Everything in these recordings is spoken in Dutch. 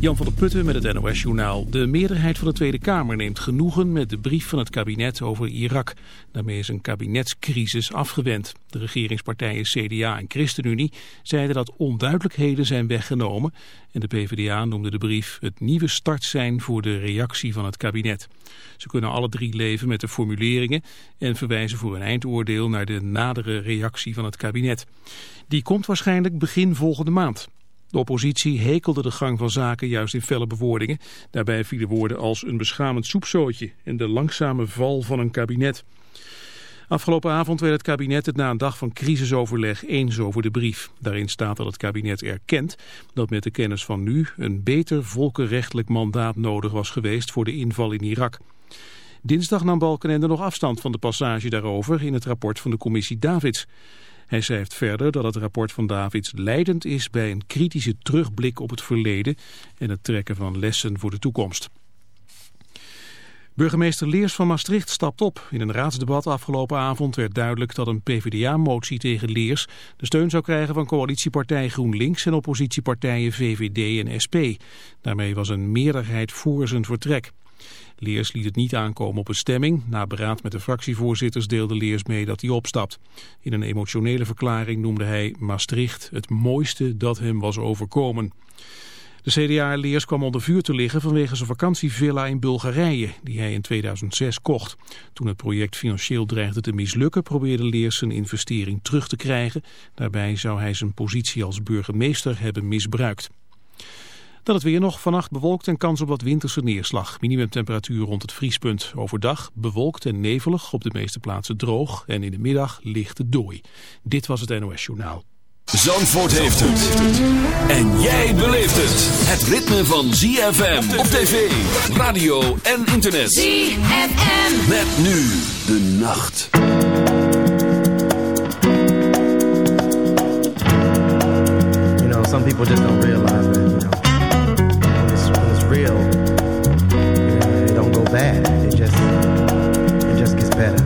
Jan van der Putten met het NOS-journaal. De meerderheid van de Tweede Kamer neemt genoegen met de brief van het kabinet over Irak. Daarmee is een kabinetscrisis afgewend. De regeringspartijen CDA en ChristenUnie zeiden dat onduidelijkheden zijn weggenomen. En de PvdA noemde de brief het nieuwe startsein voor de reactie van het kabinet. Ze kunnen alle drie leven met de formuleringen en verwijzen voor een eindoordeel naar de nadere reactie van het kabinet. Die komt waarschijnlijk begin volgende maand. De oppositie hekelde de gang van zaken juist in felle bewoordingen. Daarbij vielen woorden als een beschamend soepzootje en de langzame val van een kabinet. Afgelopen avond werd het kabinet het na een dag van crisisoverleg eens over de brief. Daarin staat dat het kabinet erkent dat met de kennis van nu een beter volkenrechtelijk mandaat nodig was geweest voor de inval in Irak. Dinsdag nam Balkenende nog afstand van de passage daarover in het rapport van de commissie Davids. Hij schrijft verder dat het rapport van Davids leidend is bij een kritische terugblik op het verleden en het trekken van lessen voor de toekomst. Burgemeester Leers van Maastricht stapt op. In een raadsdebat afgelopen avond werd duidelijk dat een PvdA-motie tegen Leers de steun zou krijgen van coalitiepartij GroenLinks en oppositiepartijen VVD en SP. Daarmee was een meerderheid voor zijn vertrek. Leers liet het niet aankomen op een stemming. Na beraad met de fractievoorzitters deelde Leers mee dat hij opstapt. In een emotionele verklaring noemde hij Maastricht het mooiste dat hem was overkomen. De CDA Leers kwam onder vuur te liggen vanwege zijn vakantievilla in Bulgarije, die hij in 2006 kocht. Toen het project financieel dreigde te mislukken, probeerde Leers zijn investering terug te krijgen. Daarbij zou hij zijn positie als burgemeester hebben misbruikt. Dan het weer nog. Vannacht bewolkt en kans op wat winterse neerslag. Minimumtemperatuur rond het vriespunt. Overdag bewolkt en nevelig. Op de meeste plaatsen droog. En in de middag lichte dooi. Dit was het NOS Journaal. Zandvoort heeft het. En jij beleeft het. Het ritme van ZFM op tv, radio en internet. ZFM. Met nu de nacht. You know, some people just don't realize real, it don't go bad. It just, it just gets better.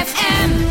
ZFM.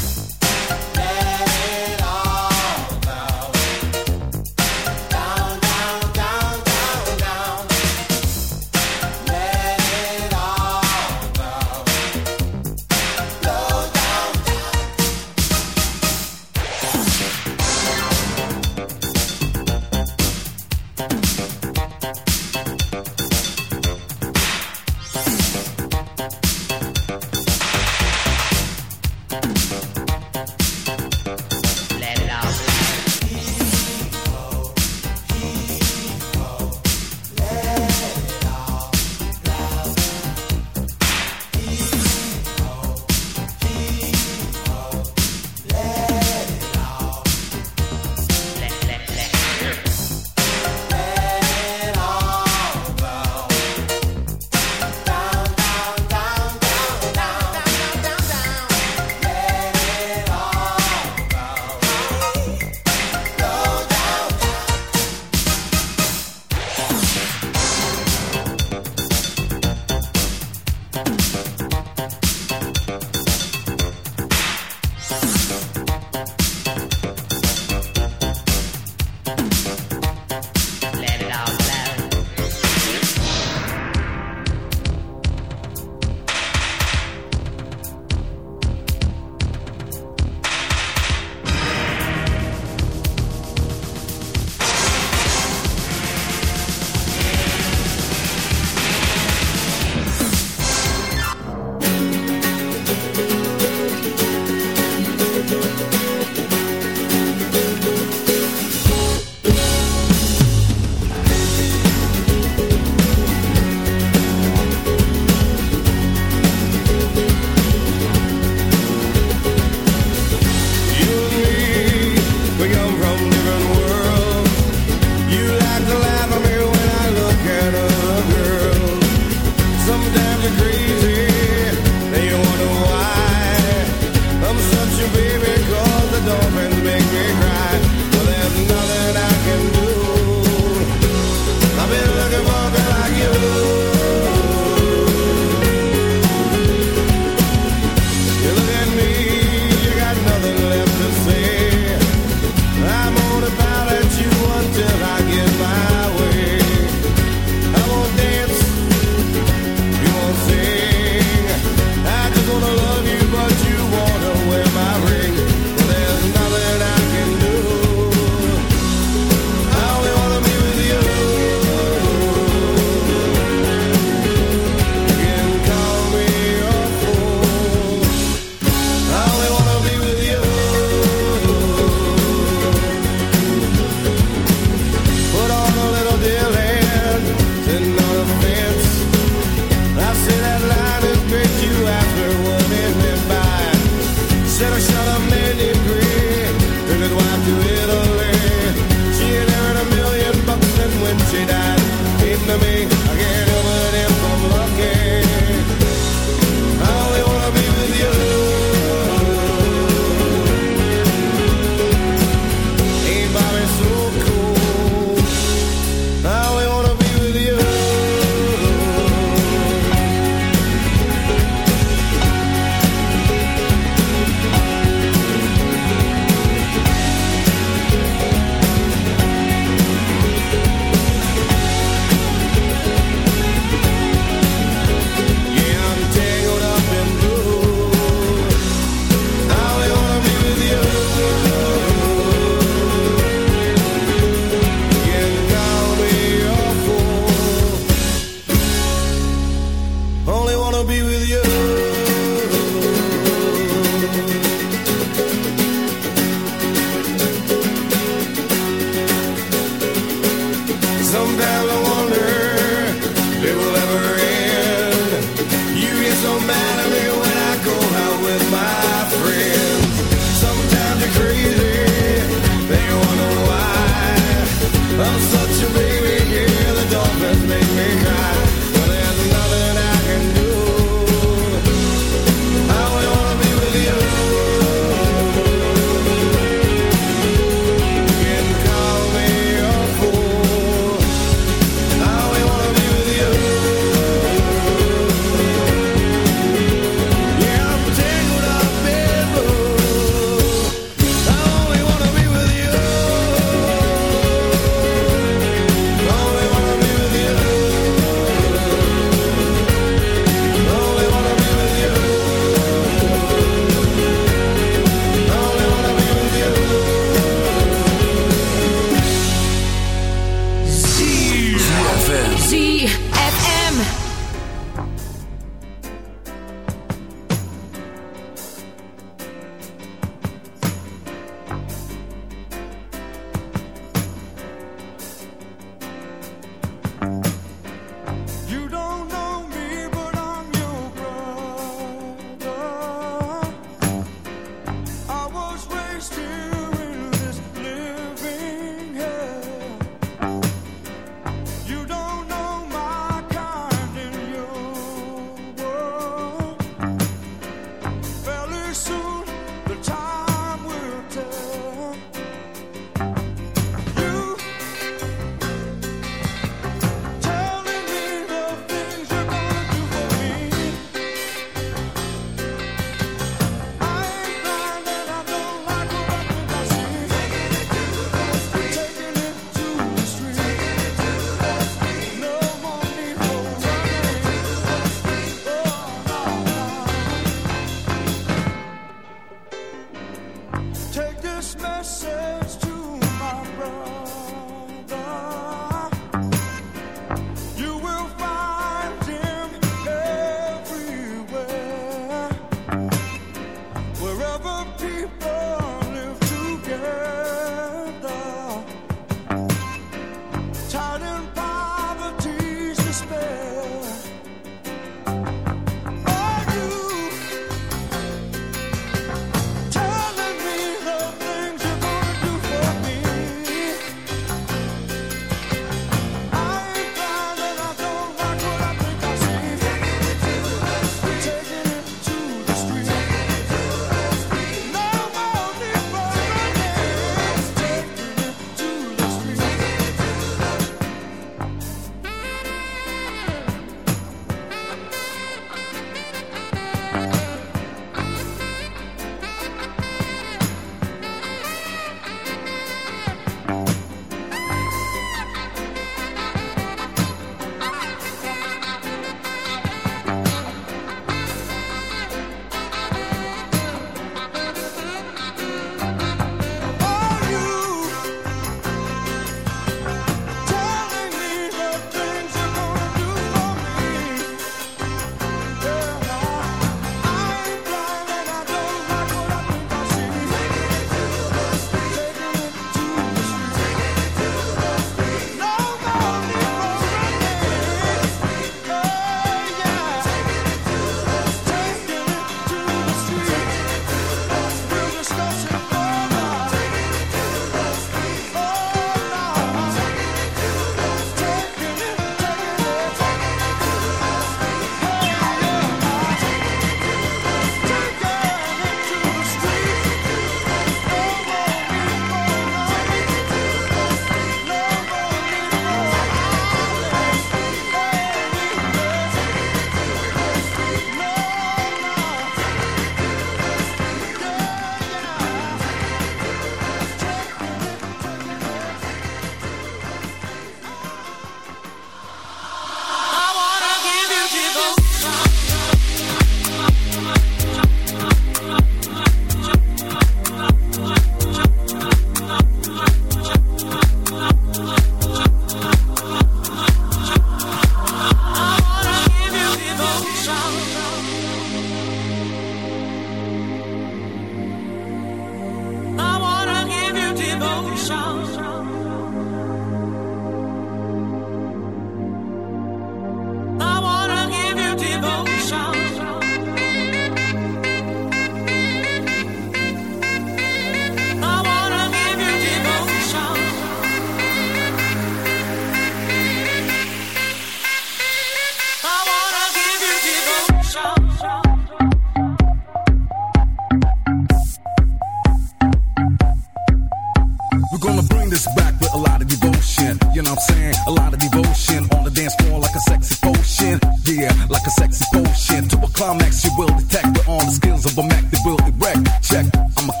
devotion on the dance floor like a sexy potion. Yeah, like a sexy potion. To a climax, you will detect. We're on the skills of a Mac that will erect. Check, I'm a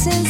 since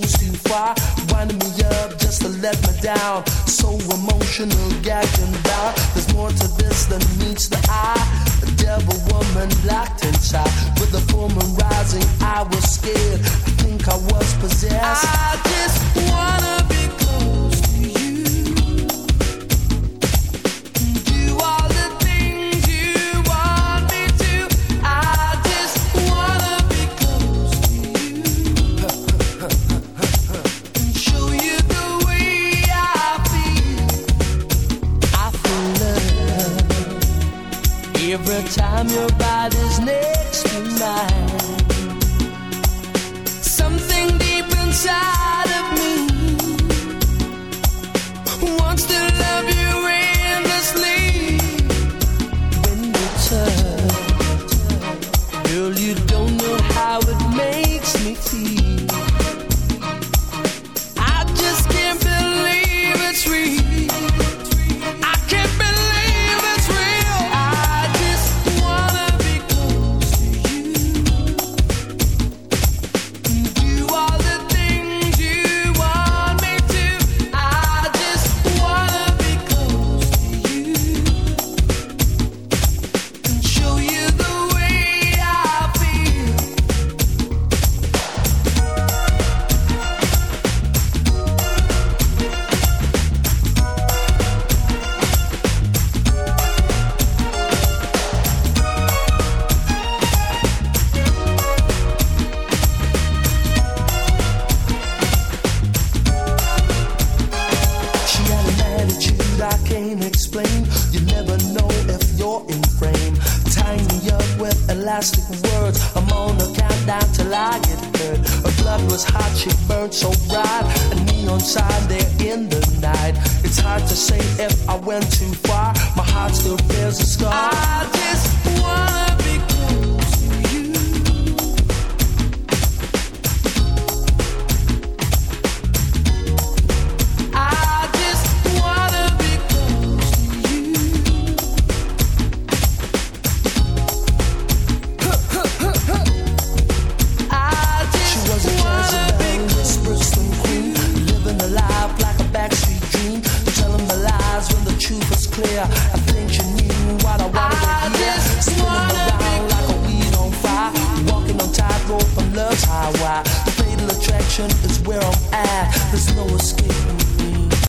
goes too far. Winding me up just to let me down. So emotional, gagging and. There's more to this than meets the eye. A devil woman locked don't know how it makes me feel.